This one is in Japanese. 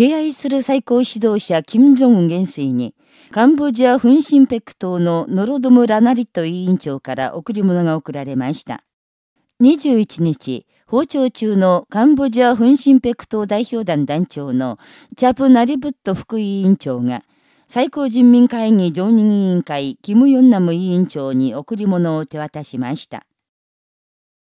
敬愛する最高指導者、金正恩元帥に、カンボジア奮進ペクトのノロドム・ラナリット委員長から贈り物が贈られました。21日、訪朝中のカンボジア奮進ペクト代表団団長のチャプ・ナリブット副委員長が、最高人民会議常任委員会、キム・ヨンナム委員長に贈り物を手渡しました。